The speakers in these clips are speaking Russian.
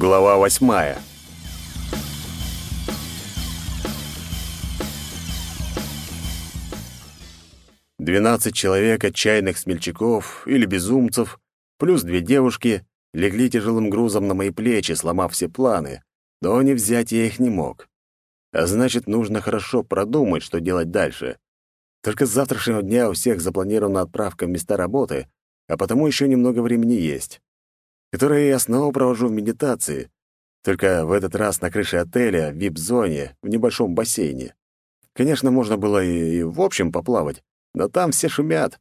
Глава восьмая. Двенадцать человек отчаянных смельчаков или безумцев, плюс две девушки, легли тяжелым грузом на мои плечи, сломав все планы, но не взять я их не мог. А значит, нужно хорошо продумать, что делать дальше. Только с завтрашнего дня у всех запланирована отправка в места работы, а потому еще немного времени есть которые я снова провожу в медитации, только в этот раз на крыше отеля, в вип-зоне, в небольшом бассейне. Конечно, можно было и, и в общем поплавать, но там все шумят.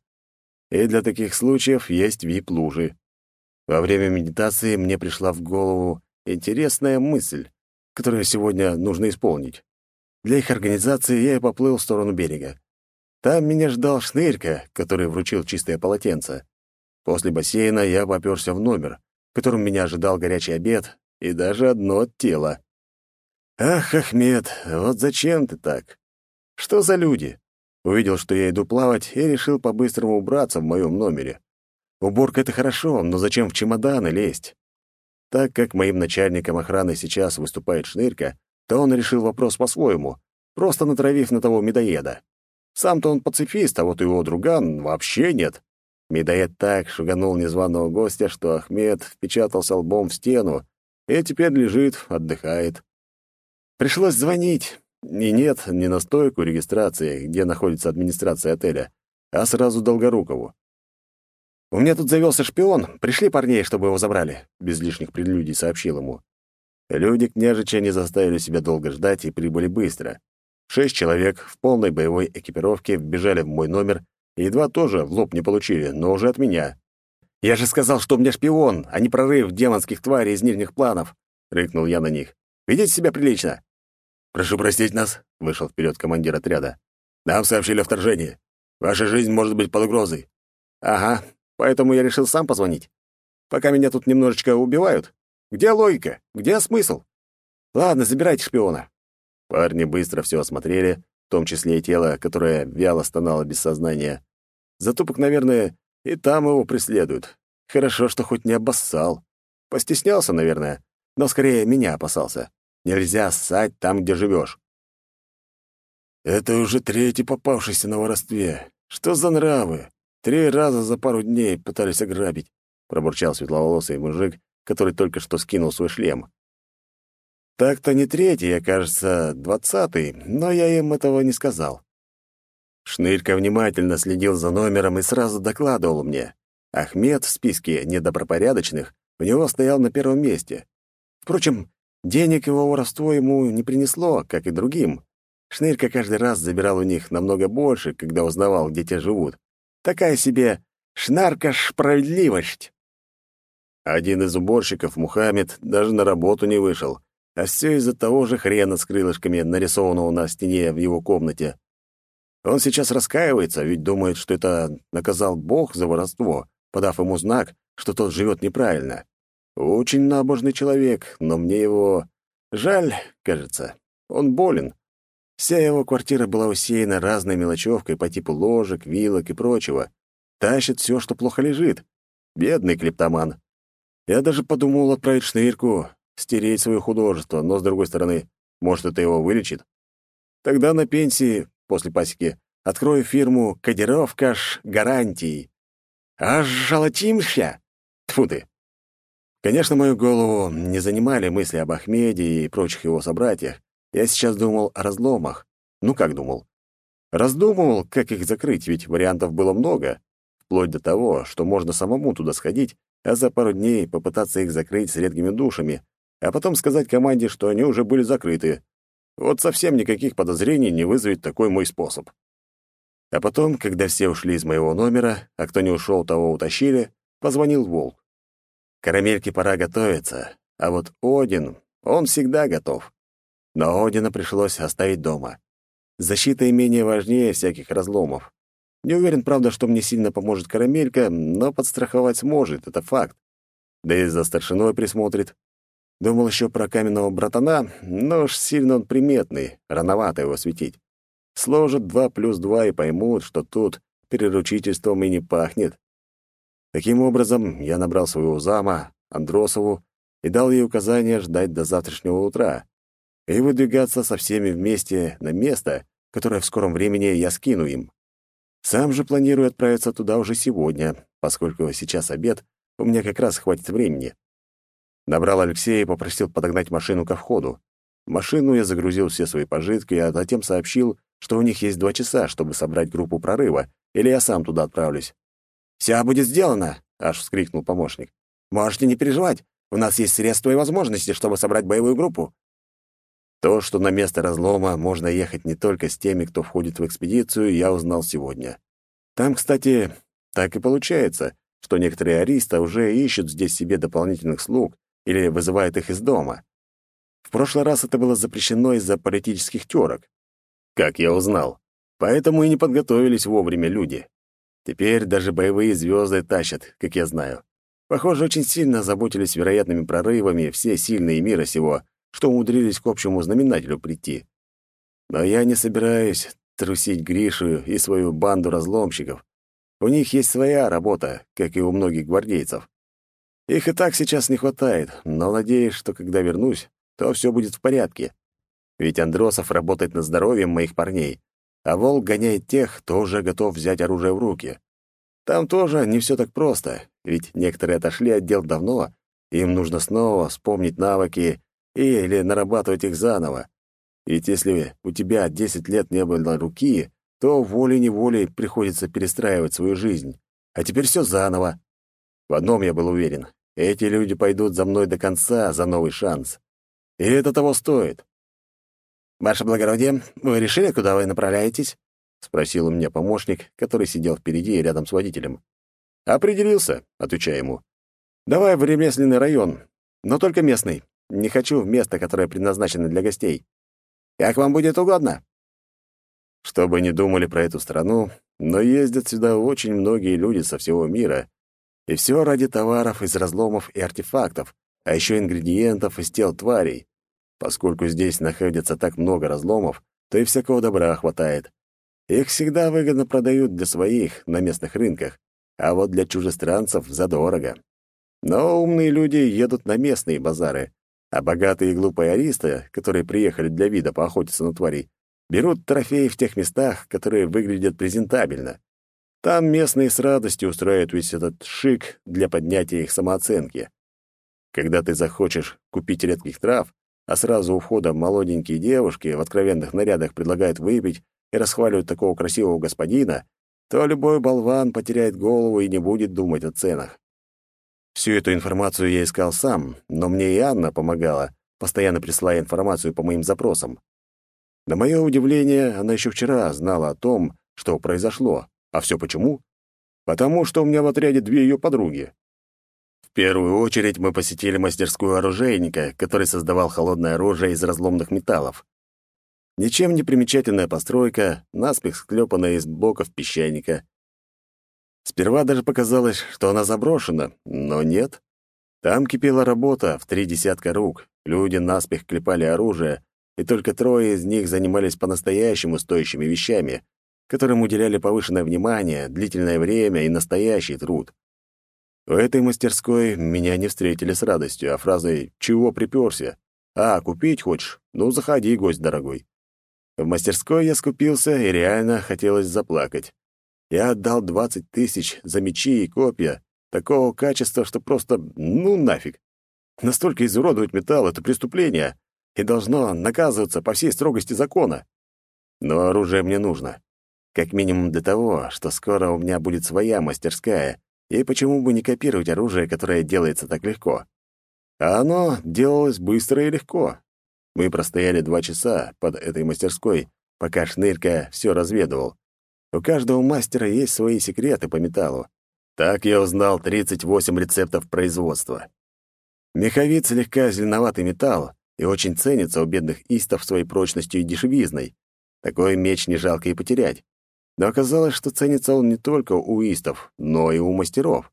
И для таких случаев есть вип-лужи. Во время медитации мне пришла в голову интересная мысль, которую сегодня нужно исполнить. Для их организации я и поплыл в сторону берега. Там меня ждал шнырька, который вручил чистое полотенце. После бассейна я попёрся в номер, которым меня ожидал горячий обед и даже одно тело. «Ах, Ахмед, вот зачем ты так? Что за люди?» Увидел, что я иду плавать, и решил по-быстрому убраться в моем номере. Уборка — это хорошо, но зачем в чемоданы лезть? Так как моим начальником охраны сейчас выступает Шнырька, то он решил вопрос по-своему, просто натравив на того медоеда. Сам-то он пацифист, а вот его друган вообще нет. Медоед так шуганул незваного гостя, что Ахмед впечатался лбом в стену и теперь лежит, отдыхает. Пришлось звонить. И нет, не на стойку регистрации, где находится администрация отеля, а сразу Долгорукову. «У меня тут завелся шпион. Пришли парней, чтобы его забрали», — без лишних прелюдий сообщил ему. Люди княжича не заставили себя долго ждать и прибыли быстро. Шесть человек в полной боевой экипировке вбежали в мой номер едва тоже в лоб не получили, но уже от меня. «Я же сказал, что у меня шпион, а не прорыв демонских тварей из нижних планов!» — рыкнул я на них. «Ведите себя прилично!» «Прошу простить нас», — вышел вперед командир отряда. «Нам сообщили о вторжении. Ваша жизнь может быть под угрозой». «Ага, поэтому я решил сам позвонить. Пока меня тут немножечко убивают. Где логика? Где смысл? Ладно, забирайте шпиона». Парни быстро все осмотрели, в том числе и тело, которое вяло стонало без сознания. Затупок, наверное, и там его преследуют. Хорошо, что хоть не обоссал. Постеснялся, наверное, но скорее меня опасался. Нельзя ссать там, где живешь. Это уже третий попавшийся на воровстве. Что за нравы? Три раза за пару дней пытались ограбить, пробурчал светловолосый мужик, который только что скинул свой шлем. Так-то не третий, а, кажется, двадцатый, но я им этого не сказал. Шнырька внимательно следил за номером и сразу докладывал мне. Ахмед в списке недобропорядочных у него стоял на первом месте. Впрочем, денег его воровство ему не принесло, как и другим. Шнырька каждый раз забирал у них намного больше, когда узнавал, где те живут. Такая себе шнарка-справедливость. Один из уборщиков, Мухаммед, даже на работу не вышел — а все из-за того же хрена с крылышками, нарисованного на стене в его комнате. Он сейчас раскаивается, ведь думает, что это наказал Бог за воровство, подав ему знак, что тот живет неправильно. Очень набожный человек, но мне его... Жаль, кажется. Он болен. Вся его квартира была усеяна разной мелочевкой по типу ложек, вилок и прочего. Тащит все, что плохо лежит. Бедный клептоман. Я даже подумал отправить шнырьку, стереть свое художество, но, с другой стороны, может, это его вылечит? Тогда на пенсии, после пасеки, открою фирму «Кодировка-ж гарантий». Аж жалотимся! Тьфу ты! Конечно, мою голову не занимали мысли об Ахмеде и прочих его собратьях. Я сейчас думал о разломах. Ну, как думал? Раздумывал, как их закрыть, ведь вариантов было много. Вплоть до того, что можно самому туда сходить, а за пару дней попытаться их закрыть с редкими душами, а потом сказать команде, что они уже были закрыты. Вот совсем никаких подозрений не вызовет такой мой способ. А потом, когда все ушли из моего номера, а кто не ушел, того утащили, позвонил Волк. Карамельке пора готовиться, а вот Один, он всегда готов. Но Одина пришлось оставить дома. Защита имения важнее всяких разломов. Не уверен, правда, что мне сильно поможет Карамелька, но подстраховать сможет, это факт. Да и за старшиной присмотрит. Думал еще про каменного братана, но уж сильно он приметный, рановато его светить. Сложат два плюс два и поймут, что тут переручительством и не пахнет. Таким образом, я набрал своего зама, Андросову, и дал ей указание ждать до завтрашнего утра и выдвигаться со всеми вместе на место, которое в скором времени я скину им. Сам же планирую отправиться туда уже сегодня, поскольку сейчас обед, у меня как раз хватит времени. Набрал Алексея и попросил подогнать машину ко входу. В машину я загрузил все свои пожитки, а затем сообщил, что у них есть два часа, чтобы собрать группу прорыва, или я сам туда отправлюсь. «Все будет сделано!» — аж вскрикнул помощник. «Можете не переживать. У нас есть средства и возможности, чтобы собрать боевую группу». То, что на место разлома можно ехать не только с теми, кто входит в экспедицию, я узнал сегодня. Там, кстати, так и получается, что некоторые ариста уже ищут здесь себе дополнительных слуг или вызывают их из дома. В прошлый раз это было запрещено из-за политических терок. Как я узнал. Поэтому и не подготовились вовремя люди. Теперь даже боевые звезды тащат, как я знаю. Похоже, очень сильно заботились вероятными прорывами все сильные мира сего, что умудрились к общему знаменателю прийти. Но я не собираюсь трусить Гришу и свою банду разломщиков. У них есть своя работа, как и у многих гвардейцев. Их и так сейчас не хватает, но надеюсь, что когда вернусь, то все будет в порядке. Ведь Андросов работает над здоровьем моих парней, а Волк гоняет тех, кто уже готов взять оружие в руки. Там тоже не все так просто, ведь некоторые отошли от дел давно, им нужно снова вспомнить навыки или нарабатывать их заново. Ведь если у тебя 10 лет не было руки, то волей-неволей приходится перестраивать свою жизнь. А теперь все заново. В одном я был уверен. Эти люди пойдут за мной до конца за новый шанс. И это того стоит. «Ваше благородие, вы решили, куда вы направляетесь?» — спросил у меня помощник, который сидел впереди и рядом с водителем. «Определился», — отвечаю ему. «Давай в ремесленный район, но только местный. Не хочу в место, которое предназначено для гостей. Как вам будет угодно?» Что бы ни думали про эту страну, но ездят сюда очень многие люди со всего мира, и все ради товаров из разломов и артефактов, а еще ингредиентов из тел тварей. Поскольку здесь находится так много разломов, то и всякого добра хватает. Их всегда выгодно продают для своих на местных рынках, а вот для чужестранцев задорого. Но умные люди едут на местные базары, а богатые и глупые аристы, которые приехали для вида поохотиться на тварей, берут трофеи в тех местах, которые выглядят презентабельно. Там местные с радостью устраивают весь этот шик для поднятия их самооценки. Когда ты захочешь купить редких трав, а сразу у входа молоденькие девушки в откровенных нарядах предлагают выпить и расхваливают такого красивого господина, то любой болван потеряет голову и не будет думать о ценах. Всю эту информацию я искал сам, но мне и Анна помогала, постоянно присылая информацию по моим запросам. На мое удивление, она еще вчера знала о том, что произошло. А все почему? Потому что у меня в отряде две ее подруги. В первую очередь мы посетили мастерскую оружейника, который создавал холодное оружие из разломных металлов. Ничем не примечательная постройка, наспех склепанная из боков песчаника. Сперва даже показалось, что она заброшена, но нет. Там кипела работа в три десятка рук, люди наспех клепали оружие, и только трое из них занимались по-настоящему стоящими вещами, которым уделяли повышенное внимание, длительное время и настоящий труд. В этой мастерской меня не встретили с радостью, а фразой «Чего припёрся?» «А, купить хочешь? Ну, заходи, гость дорогой». В мастерской я скупился, и реально хотелось заплакать. Я отдал двадцать тысяч за мечи и копья, такого качества, что просто ну нафиг. Настолько изуродовать металл — это преступление, и должно наказываться по всей строгости закона. Но оружие мне нужно. Как минимум для того, что скоро у меня будет своя мастерская, и почему бы не копировать оружие, которое делается так легко? А оно делалось быстро и легко. Мы простояли два часа под этой мастерской, пока Шнырька все разведывал. У каждого мастера есть свои секреты по металлу. Так я узнал 38 рецептов производства. Меховит слегка зеленоватый металл и очень ценится у бедных истов своей прочностью и дешевизной. Такой меч не жалко и потерять. Но оказалось, что ценится он не только у истов, но и у мастеров.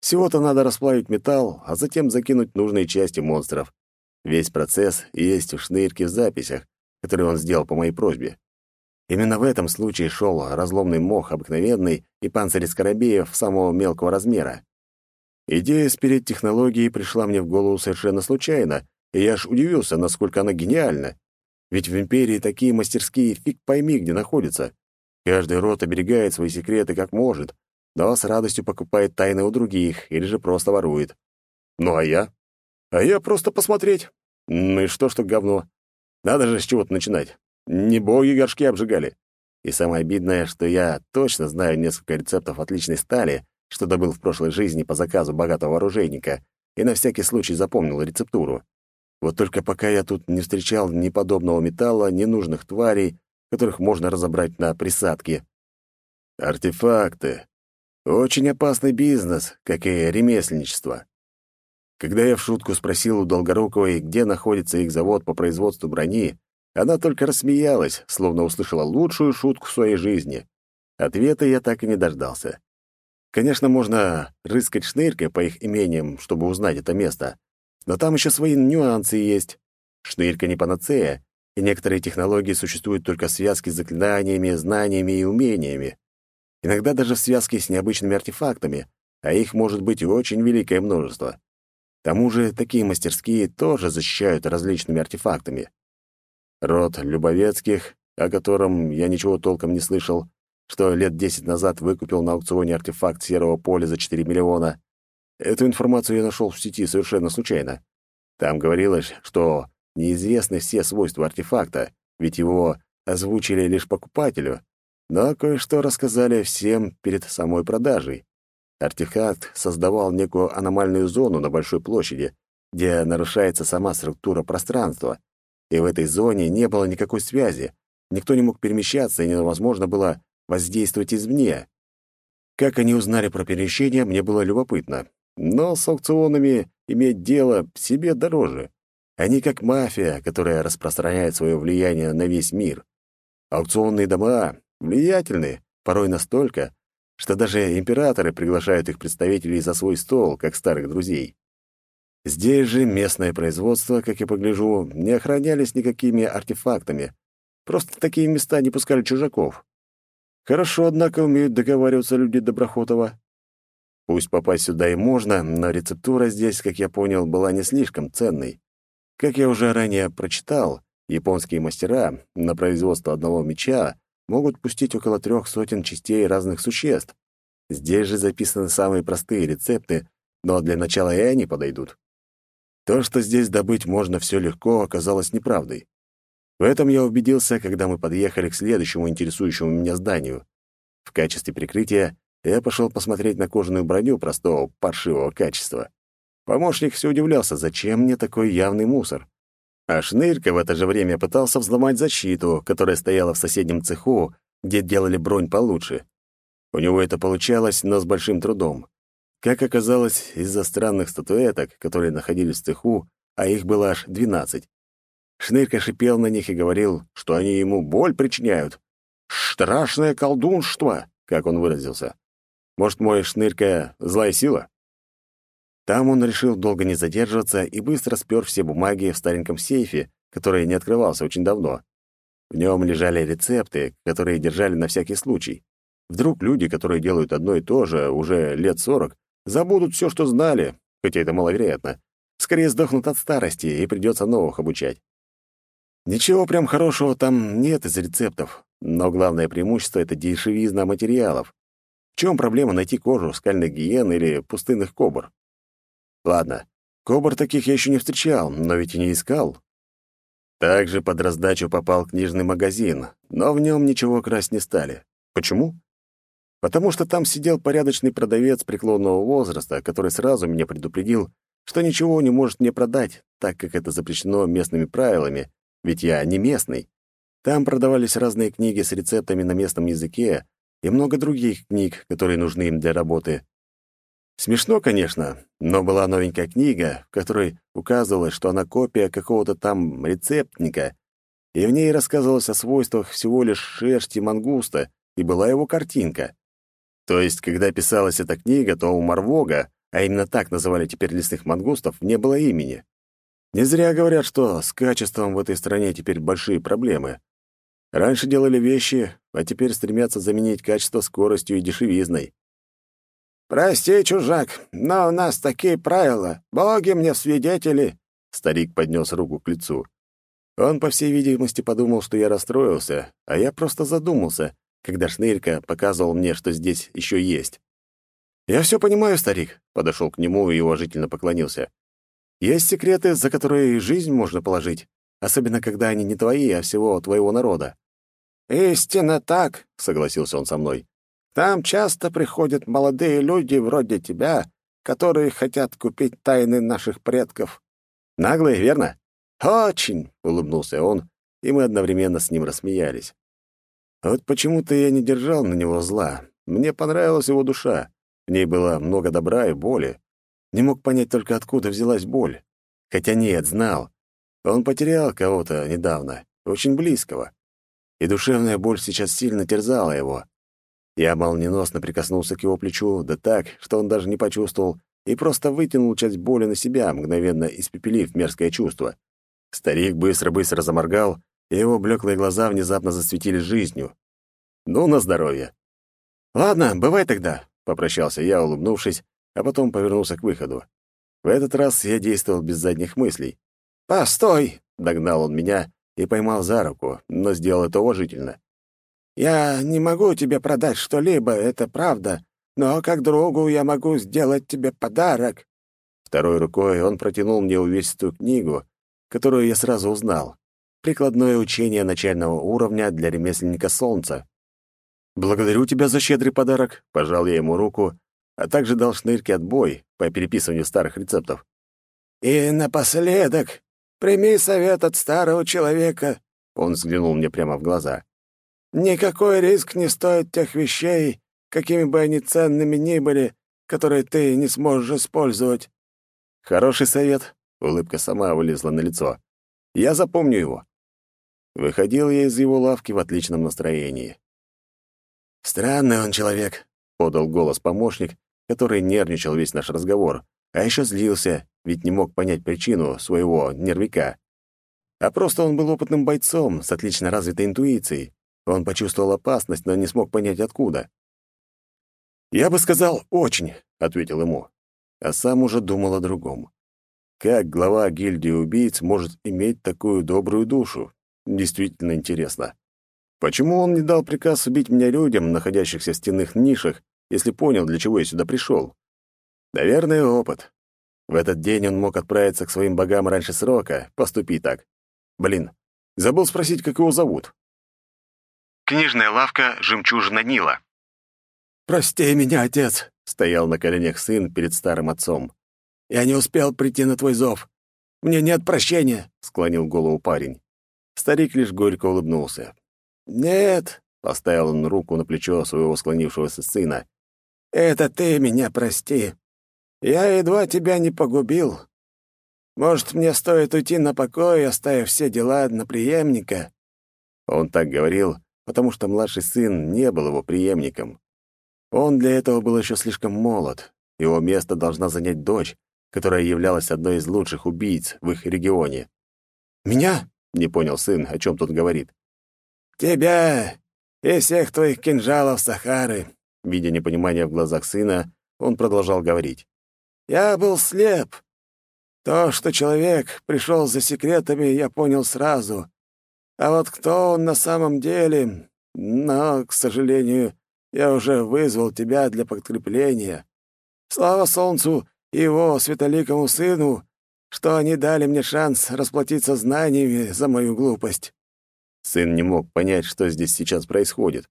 Всего-то надо расплавить металл, а затем закинуть нужные части монстров. Весь процесс есть в шнырке в записях, которые он сделал по моей просьбе. Именно в этом случае шел разломный мох обыкновенный и панцирь скоробеев самого мелкого размера. Идея спереть технологии пришла мне в голову совершенно случайно, и я аж удивился, насколько она гениальна. Ведь в Империи такие мастерские фиг пойми, где находятся. Каждый род оберегает свои секреты как может, но с радостью покупает тайны у других или же просто ворует. Ну а я? А я просто посмотреть. Ну и что, что говно? Надо же с чего-то начинать. Не боги горшки обжигали. И самое обидное, что я точно знаю несколько рецептов отличной стали, что добыл в прошлой жизни по заказу богатого оружейника, и на всякий случай запомнил рецептуру. Вот только пока я тут не встречал ни подобного металла, ни нужных тварей, которых можно разобрать на присадке. Артефакты. Очень опасный бизнес, как и ремесленничество. Когда я в шутку спросил у Долгоруковой, где находится их завод по производству брони, она только рассмеялась, словно услышала лучшую шутку в своей жизни. Ответа я так и не дождался. Конечно, можно рыскать шныркой по их имениям, чтобы узнать это место, но там еще свои нюансы есть. Шнырька не панацея, и некоторые технологии существуют только в связке с заклинаниями, знаниями и умениями. Иногда даже в связке с необычными артефактами, а их может быть очень великое множество. К тому же такие мастерские тоже защищают различными артефактами. Род Любовецких, о котором я ничего толком не слышал, что лет десять назад выкупил на аукционе артефакт серого поля за 4 миллиона. Эту информацию я нашел в сети совершенно случайно. Там говорилось, что неизвестны все свойства артефакта, ведь его озвучили лишь покупателю, но кое-что рассказали всем перед самой продажей. Артефакт создавал некую аномальную зону на большой площади, где нарушается сама структура пространства, и в этой зоне не было никакой связи, никто не мог перемещаться, и невозможно было воздействовать извне. Как они узнали про перемещение, мне было любопытно. Но с аукционами иметь дело себе дороже. Они как мафия, которая распространяет свое влияние на весь мир. Аукционные дома влиятельны, порой настолько, что даже императоры приглашают их представителей за свой стол, как старых друзей. Здесь же местное производство, как я погляжу, не охранялись никакими артефактами. Просто такие места не пускали чужаков. Хорошо, однако, умеют договариваться люди Доброхотова. Пусть попасть сюда и можно, но рецептура здесь, как я понял, была не слишком ценной. Как я уже ранее прочитал, японские мастера на производство одного меча могут пустить около трех сотен частей разных существ. Здесь же записаны самые простые рецепты, но для начала и они подойдут. То, что здесь добыть можно все легко, оказалось неправдой. В этом я убедился, когда мы подъехали к следующему интересующему меня зданию. В качестве прикрытия я пошел посмотреть на кожаную броню простого паршивого качества. Помощник все удивлялся, зачем мне такой явный мусор. А Шнырька в это же время пытался взломать защиту, которая стояла в соседнем цеху, где делали бронь получше. У него это получалось, но с большим трудом. Как оказалось, из-за странных статуэток, которые находились в цеху, а их было аж двенадцать. Шнырька шипел на них и говорил, что они ему боль причиняют. «Страшное колдунство», как он выразился. Может, мой Шнырька — злая сила? Там он решил долго не задерживаться и быстро спер все бумаги в стареньком сейфе, который не открывался очень давно. В нем лежали рецепты, которые держали на всякий случай. Вдруг люди, которые делают одно и то же уже лет сорок, забудут все, что знали, хотя это маловероятно. Скорее сдохнут от старости, и придется новых обучать. Ничего прям хорошего там нет из рецептов, но главное преимущество — это дешевизна материалов. В чем проблема найти кожу скальных гиен или пустынных кобр? Ладно, кобр таких я еще не встречал, но ведь и не искал. Также под раздачу попал книжный магазин, но в нем ничего красть не стали. Почему? Потому что там сидел порядочный продавец преклонного возраста, который сразу меня предупредил, что ничего не может мне продать, так как это запрещено местными правилами, ведь я не местный. Там продавались разные книги с рецептами на местном языке и много других книг, которые нужны им для работы. Смешно, конечно, но была новенькая книга, в которой указывалось, что она копия какого-то там рецептника, и в ней рассказывалось о свойствах всего лишь шерсти мангуста, и была его картинка. То есть, когда писалась эта книга, то у Марвога, а именно так называли теперь лесных мангустов, не было имени. Не зря говорят, что с качеством в этой стране теперь большие проблемы. Раньше делали вещи, а теперь стремятся заменить качество скоростью и дешевизной. «Прости, чужак, но у нас такие правила. Боги мне свидетели!» Старик поднес руку к лицу. Он, по всей видимости, подумал, что я расстроился, а я просто задумался, когда Шнырька показывал мне, что здесь еще есть. «Я все понимаю, старик», — подошел к нему и уважительно поклонился. «Есть секреты, за которые жизнь можно положить, особенно когда они не твои, а всего твоего народа». «Истинно так», — согласился он со мной. Там часто приходят молодые люди вроде тебя, которые хотят купить тайны наших предков. Наглые, верно? Очень, улыбнулся он, и мы одновременно с ним рассмеялись. Вот почему-то я не держал на него зла. Мне понравилась его душа. В ней было много добра и боли. Не мог понять только, откуда взялась боль. Хотя нет, знал. Он потерял кого-то недавно, очень близкого. И душевная боль сейчас сильно терзала его. Я молниеносно прикоснулся к его плечу, да так, что он даже не почувствовал, и просто вытянул часть боли на себя, мгновенно испепелив мерзкое чувство. Старик быстро-быстро заморгал, и его блеклые глаза внезапно засветились жизнью. «Ну, на здоровье!» «Ладно, бывай тогда», — попрощался я, улыбнувшись, а потом повернулся к выходу. В этот раз я действовал без задних мыслей. «Постой!» — догнал он меня и поймал за руку, но сделал это уважительно. Я не могу тебе продать что-либо, это правда, но как другу я могу сделать тебе подарок». Второй рукой он протянул мне увесистую книгу, которую я сразу узнал. «Прикладное учение начального уровня для ремесленника солнца». «Благодарю тебя за щедрый подарок», — пожал я ему руку, а также дал шнырке отбой по переписыванию старых рецептов. «И напоследок прими совет от старого человека», — он взглянул мне прямо в глаза. Никакой риск не стоит тех вещей, какими бы они ценными ни были, которые ты не сможешь использовать». «Хороший совет», — улыбка сама вылезла на лицо. «Я запомню его». Выходил я из его лавки в отличном настроении. «Странный он человек», — подал голос помощник, который нервничал весь наш разговор, а еще злился, ведь не мог понять причину своего нервика. А просто он был опытным бойцом с отлично развитой интуицией, он почувствовал опасность, но не смог понять, откуда. «Я бы сказал, очень», — ответил ему, а сам уже думал о другом. Как глава гильдии убийц может иметь такую добрую душу? Действительно интересно. Почему он не дал приказ убить меня людям, находящихся в стенных нишах, если понял, для чего я сюда пришел? Наверное, опыт. В этот день он мог отправиться к своим богам раньше срока, поступи так. Блин, забыл спросить, как его зовут. Книжная лавка «Жемчужина Нила». «Прости меня, отец», — стоял на коленях сын перед старым отцом. «Я не успел прийти на твой зов. Мне нет прощения», — склонил голову парень. Старик лишь горько улыбнулся. «Нет», — поставил он руку на плечо своего склонившегося сына. «Это ты меня прости. Я едва тебя не погубил. Может, мне стоит уйти на покой, оставив все дела на преемника?» Он так говорил, потому что младший сын не был его преемником. Он для этого был еще слишком молод. Его место должна занять дочь, которая являлась одной из лучших убийц в их регионе. «Меня?» — не понял сын, о чем тут говорит. «Тебя и всех твоих кинжалов Сахары!» Видя непонимание в глазах сына, он продолжал говорить. «Я был слеп. То, что человек пришел за секретами, я понял сразу. А вот кто он на самом деле... Но, к сожалению, я уже вызвал тебя для подкрепления. Слава солнцу и его светоликому сыну, что они дали мне шанс расплатиться знаниями за мою глупость». Сын не мог понять, что здесь сейчас происходит.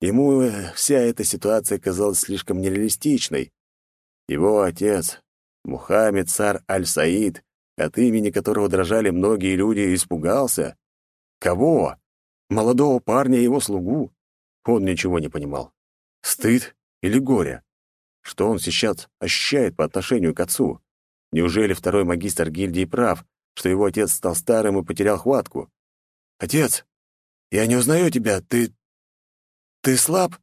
Ему э, вся эта ситуация казалась слишком нереалистичной. Его отец, Мухаммед Сар Аль-Саид, от имени которого дрожали многие люди, испугался. Кого? Молодого парня и его слугу? Он ничего не понимал. Стыд или горе? Что он сейчас ощущает по отношению к отцу? Неужели второй магистр гильдии прав, что его отец стал старым и потерял хватку? «Отец, я не узнаю тебя. Ты... ты слаб?»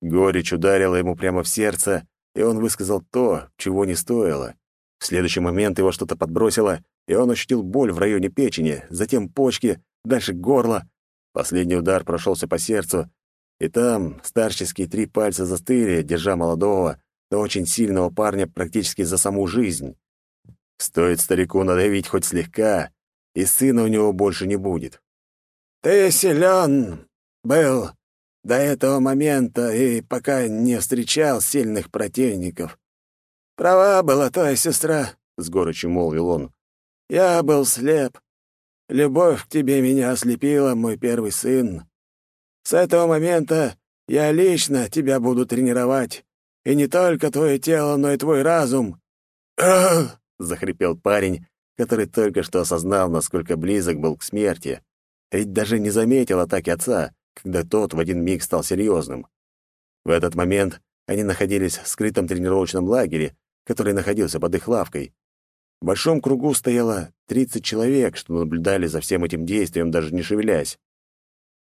Горечь ударила ему прямо в сердце, и он высказал то, чего не стоило. В следующий момент его что-то подбросило, и он ощутил боль в районе печени, затем почки, дальше горло. Последний удар прошелся по сердцу, и там старческие три пальца застыли, держа молодого, но очень сильного парня практически за саму жизнь. Стоит старику надавить хоть слегка, и сына у него больше не будет. «Ты силен был до этого момента и пока не встречал сильных противников. Права была твоя сестра», — с горечью молвил он. «Я был слеп. Любовь к тебе меня ослепила, мой первый сын. С этого момента я лично тебя буду тренировать, и не только твое тело, но и твой разум». «Ах!» — захрипел парень, который только что осознал, насколько близок был к смерти. Ведь даже не заметил атаки отца, когда тот в один миг стал серьезным. В этот момент они находились в скрытом тренировочном лагере, который находился под их лавкой. В большом кругу стояло 30 человек, что наблюдали за всем этим действием, даже не шевелясь.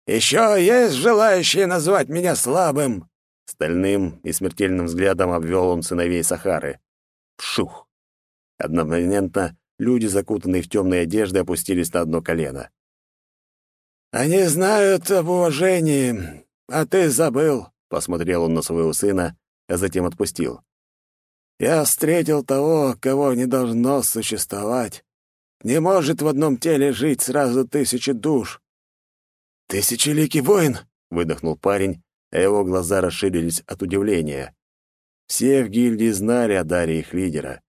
«Еще есть желающие назвать меня слабым?» Стальным и смертельным взглядом обвел он сыновей Сахары. Шух! Одномоментно люди, закутанные в темные одежды, опустились на одно колено. «Они знают об уважении, а ты забыл», — посмотрел он на своего сына, а затем отпустил. «Я встретил того, кого не должно существовать. Не может в одном теле жить сразу тысячи душ». «Тысячеликий воин!» — выдохнул парень, а его глаза расширились от удивления. Все в гильдии знали о даре их лидера.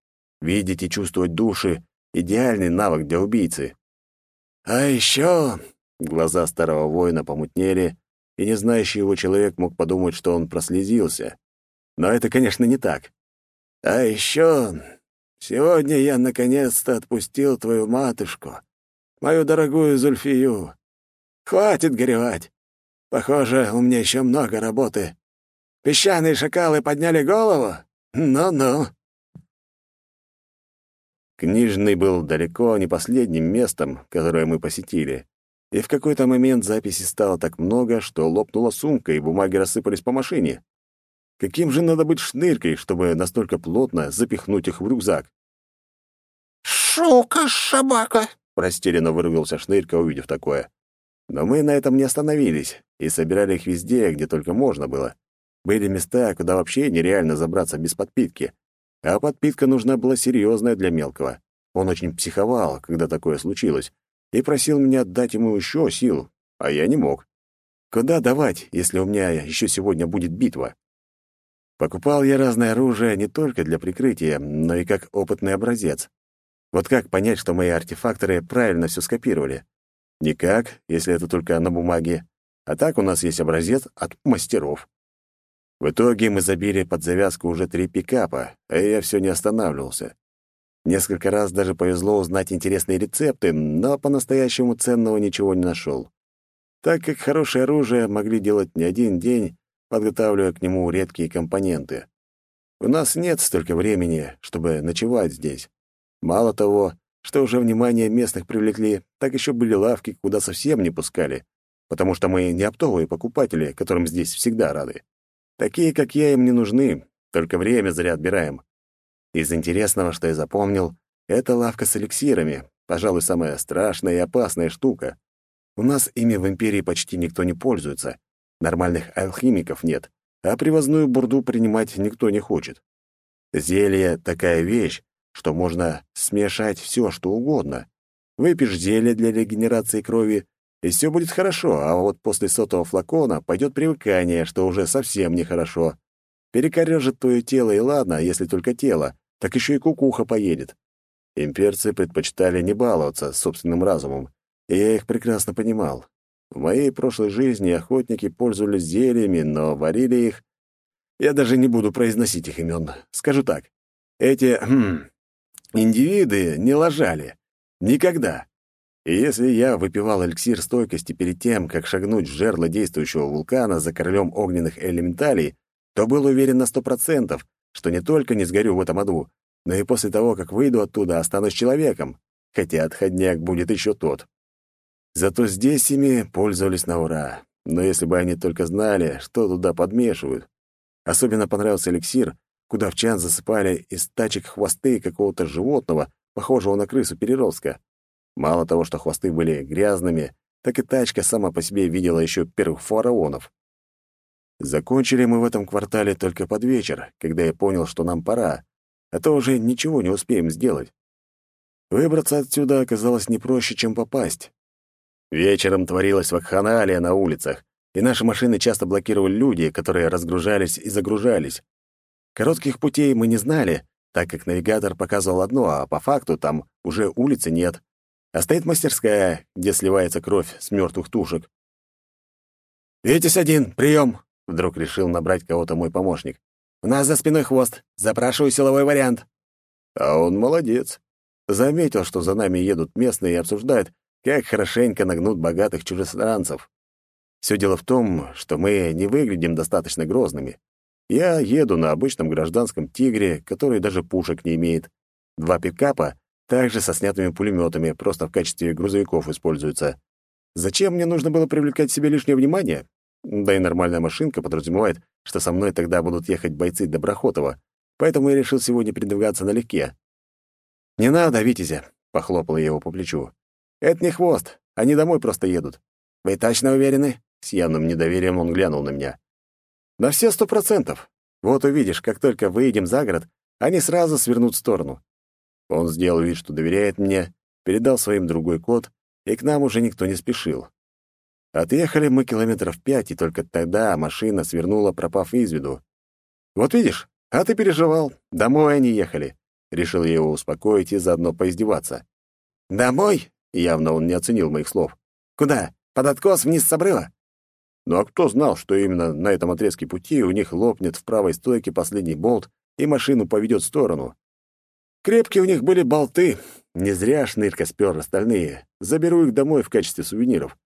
Видеть и чувствовать души — идеальный навык для убийцы. «А еще...» — глаза старого воина помутнели, и не знающий его человек мог подумать, что он прослезился. Но это, конечно, не так. «А еще... Сегодня я наконец-то отпустил твою матушку, мою дорогую Зульфию. Хватит горевать. Похоже, у меня еще много работы. Песчаные шакалы подняли голову? Ну-ну». Книжный был далеко не последним местом, которое мы посетили. И в какой-то момент записей стало так много, что лопнула сумка, и бумаги рассыпались по машине. Каким же надо быть шныркой, чтобы настолько плотно запихнуть их в рюкзак? «Шука, шабака!» — растерянно вырвался шнырька, увидев такое. Но мы на этом не остановились и собирали их везде, где только можно было. Были места, куда вообще нереально забраться без подпитки. А подпитка нужна была серьезная для мелкого. Он очень психовал, когда такое случилось, и просил меня дать ему еще сил, а я не мог. Куда давать, если у меня еще сегодня будет битва? Покупал я разное оружие не только для прикрытия, но и как опытный образец. Вот как понять, что мои артефакторы правильно все скопировали? Никак, если это только на бумаге. А так у нас есть образец от мастеров. В итоге мы забили под завязку уже три пикапа, а я все не останавливался. Несколько раз даже повезло узнать интересные рецепты, но по-настоящему ценного ничего не нашел. Так как хорошее оружие могли делать не один день, подготавливая к нему редкие компоненты. У нас нет столько времени, чтобы ночевать здесь. Мало того, что уже внимание местных привлекли, так еще были лавки, куда совсем не пускали, потому что мы не оптовые покупатели, которым здесь всегда рады. Такие, как я, им не нужны, только время зря отбираем. Из интересного, что я запомнил, это лавка с эликсирами, пожалуй, самая страшная и опасная штука. У нас ими в Империи почти никто не пользуется. Нормальных алхимиков нет, а привозную бурду принимать никто не хочет. Зелье — такая вещь, что можно смешать все, что угодно. Выпьешь зелье для регенерации крови, и все будет хорошо, а вот после сотого флакона пойдет привыкание, что уже совсем нехорошо. Перекорежит твое тело, и ладно, если только тело, так еще и кукуха поедет. Имперцы предпочитали не баловаться собственным разумом, и я их прекрасно понимал. В моей прошлой жизни охотники пользовались зельями, но варили их... Я даже не буду произносить их имен. Скажу так. Эти хм, индивиды не лажали. Никогда. И если я выпивал эликсир стойкости перед тем, как шагнуть в жерло действующего вулкана за королем огненных элементалей, то был уверен на сто процентов, что не только не сгорю в этом аду, но и после того, как выйду оттуда, останусь человеком, хотя отходняк будет еще тот. Зато здесь ими пользовались на ура. Но если бы они только знали, что туда подмешивают. Особенно понравился эликсир, куда в чан засыпали из тачек хвосты какого-то животного, похожего на крысу переростка. Мало того, что хвосты были грязными, так и тачка сама по себе видела еще первых фараонов. Закончили мы в этом квартале только под вечер, когда я понял, что нам пора, а то уже ничего не успеем сделать. Выбраться отсюда оказалось не проще, чем попасть. Вечером творилась вакханалия на улицах, и наши машины часто блокировали люди, которые разгружались и загружались. Коротких путей мы не знали, так как навигатор показывал одно, а по факту там уже улицы нет. А стоит мастерская, где сливается кровь с мертвых тушек. «Витязь один, прием!» — вдруг решил набрать кого-то мой помощник. «У нас за спиной хвост. Запрашиваю силовой вариант». А он молодец. Заметил, что за нами едут местные и обсуждают, как хорошенько нагнут богатых чужестранцев. Все дело в том, что мы не выглядим достаточно грозными. Я еду на обычном гражданском «Тигре», который даже пушек не имеет. Два пикапа, также со снятыми пулеметами, просто в качестве грузовиков используются. Зачем мне нужно было привлекать к себе лишнее внимание? Да и нормальная машинка подразумевает, что со мной тогда будут ехать бойцы Доброхотова, поэтому я решил сегодня передвигаться налегке. «Не надо, Витязя», — похлопал я его по плечу. «Это не хвост, они домой просто едут. Вы точно уверены?» С явным недоверием он глянул на меня. На все сто процентов. Вот увидишь, как только выедем за город, они сразу свернут в сторону. Он сделал вид, что доверяет мне, передал своим другой код, и к нам уже никто не спешил. Отъехали мы километров пять, и только тогда машина свернула, пропав из виду. «Вот видишь, а ты переживал. Домой они ехали». Решил я его успокоить и заодно поиздеваться. «Домой?» — явно он не оценил моих слов. «Куда? Под откос вниз с обрыва?» Ну а кто знал, что именно на этом отрезке пути у них лопнет в правой стойке последний болт и машину поведет в сторону? Крепкие у них были болты. Не зря шнырька спер остальные. Заберу их домой в качестве сувениров.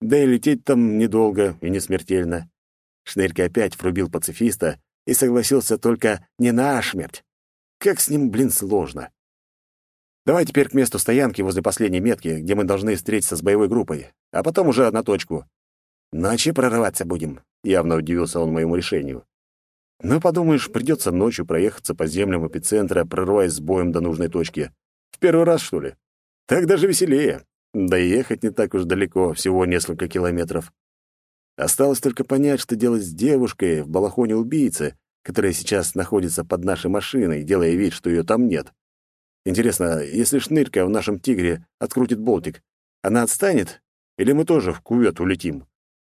Да и лететь там недолго и не смертельно. Шнырька опять врубил пацифиста и согласился только не на смерть. Как с ним, блин, сложно. Давай теперь к месту стоянки возле последней метки, где мы должны встретиться с боевой группой, а потом уже на точку. «Ночи прорываться будем», — явно удивился он моему решению. «Ну, подумаешь, придется ночью проехаться по землям эпицентра, прорываясь с боем до нужной точки. В первый раз, что ли? Так даже веселее. Да и ехать не так уж далеко, всего несколько километров. Осталось только понять, что делать с девушкой в балахоне убийцы, которая сейчас находится под нашей машиной, делая вид, что ее там нет. Интересно, если шнырька в нашем «Тигре» открутит болтик, она отстанет? Или мы тоже в кувет улетим?